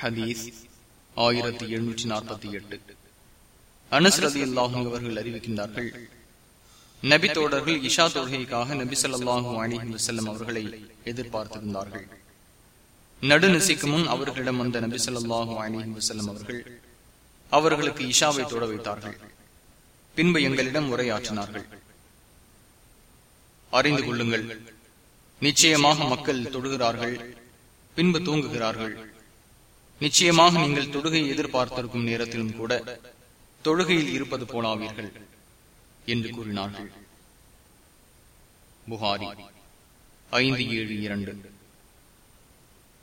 ஹதீஸ் ஆயிரத்தி எழுநூற்றி நாற்பத்தி எட்டு. அனுசரதி அல்லாஹும் அவர்கள் அறிவிக்கின்றார்கள் நபி தோடர்கள் இஷா தொழுகைக்காக நபி சொல்லாஹும் அணிஹி வசல்லம் அவர்களை எதிர்பார்த்திருந்தார்கள் நடுநிசைக்கு முன் அவர்களிடம் வந்த நபி சொல்லாஹும் அணிஹி வசல்லம் அவர்கள் அவர்களுக்கு இஷாவை தொட வைத்தார்கள். பின்பு எங்களிடம் உரையாற்றினார்கள். அறிந்து கொள்ளுங்கள் நிச்சயமாக மக்கள் தொடுகிறார்கள் பின்பு தூங்குகிறார்கள். நிச்சயமாக நீங்கள் தொழுகையை எதிர்பார்த்திருக்கும் நேரத்திலும் கூட தொழுகையில் இருப்பது போலாவீர்கள் என்று கூறினார்கள். புகாரி ஐந்து ஏழு இரண்டு.